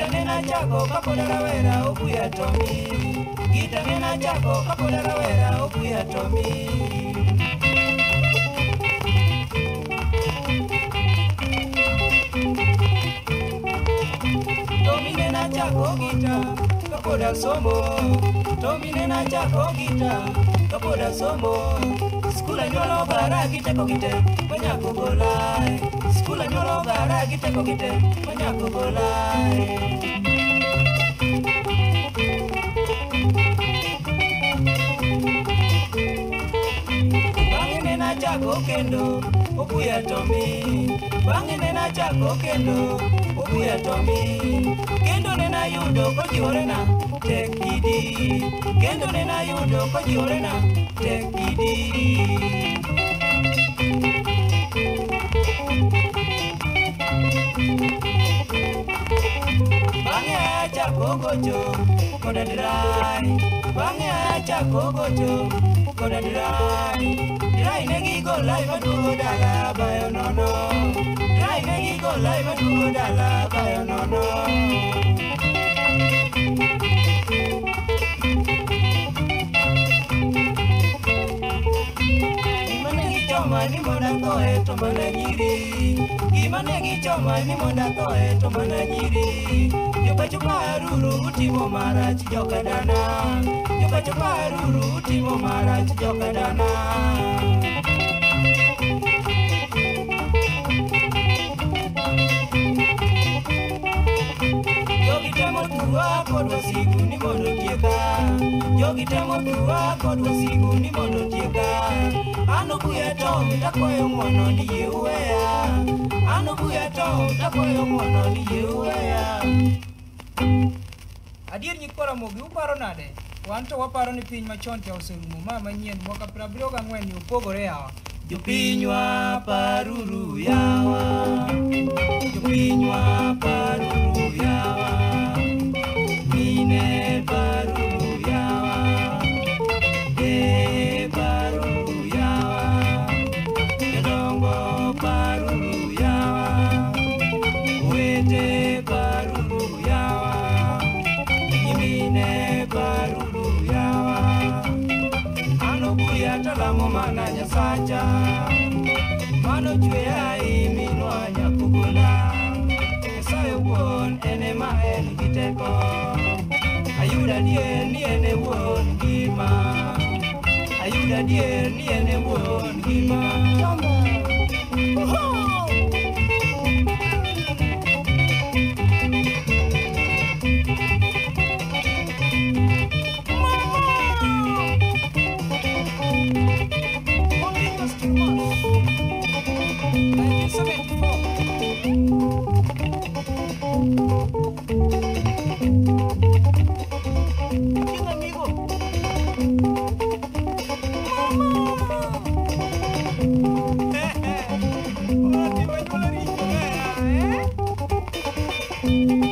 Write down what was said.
Gitane nachako kapod rawera obuya to mi. Gitane nachako kapod rawera obuya to mi. nachako gita kapod asomo to mine nachako gita kapod asomo Skula nyolo gara giteko gite manyako golai Skula nyolo gara giteko gite manyako golai Bang'e ne nachako kendo obuya tomi Bang'e ne nachako kendo obuya tomi Kendo ne nayudo kojiwore na tek gidi Kendo ne nayudo kojiwore na tek gidi Bang'e achako gocho koda dirai Bang'e achako gocho koda dirai Dirai ne gigola imaduogo dala bayo nono. Dirai ne gigola imaduogo dala bayo nono ni mondo athoe to mana nyiri. Gima ne gichoma ni mondo athoe to mana nyiri. Jopacho paruru utimo marach jokadana Jopacho paruru utimo marach jokadana Jogi Jogi temo thurwa kod wasigu ni mondo tieka An obuya tom takwayo ng'wono ni yie uweya. An obuya tom takwayo ng'wono ni yie uweya. Adier nyikwara mogi uparo nade? Wan to waparo ni piny machon cha oserumo. Ma manyien mwaka 74 ni opogore yawa. Jopinywa paruru yawa mana nyasacha Mano chweya iminwa nyakugola Nyasaye wuon ene ma en gi teko Ayudo adier ngima Ayudo adier ni en e wuon Música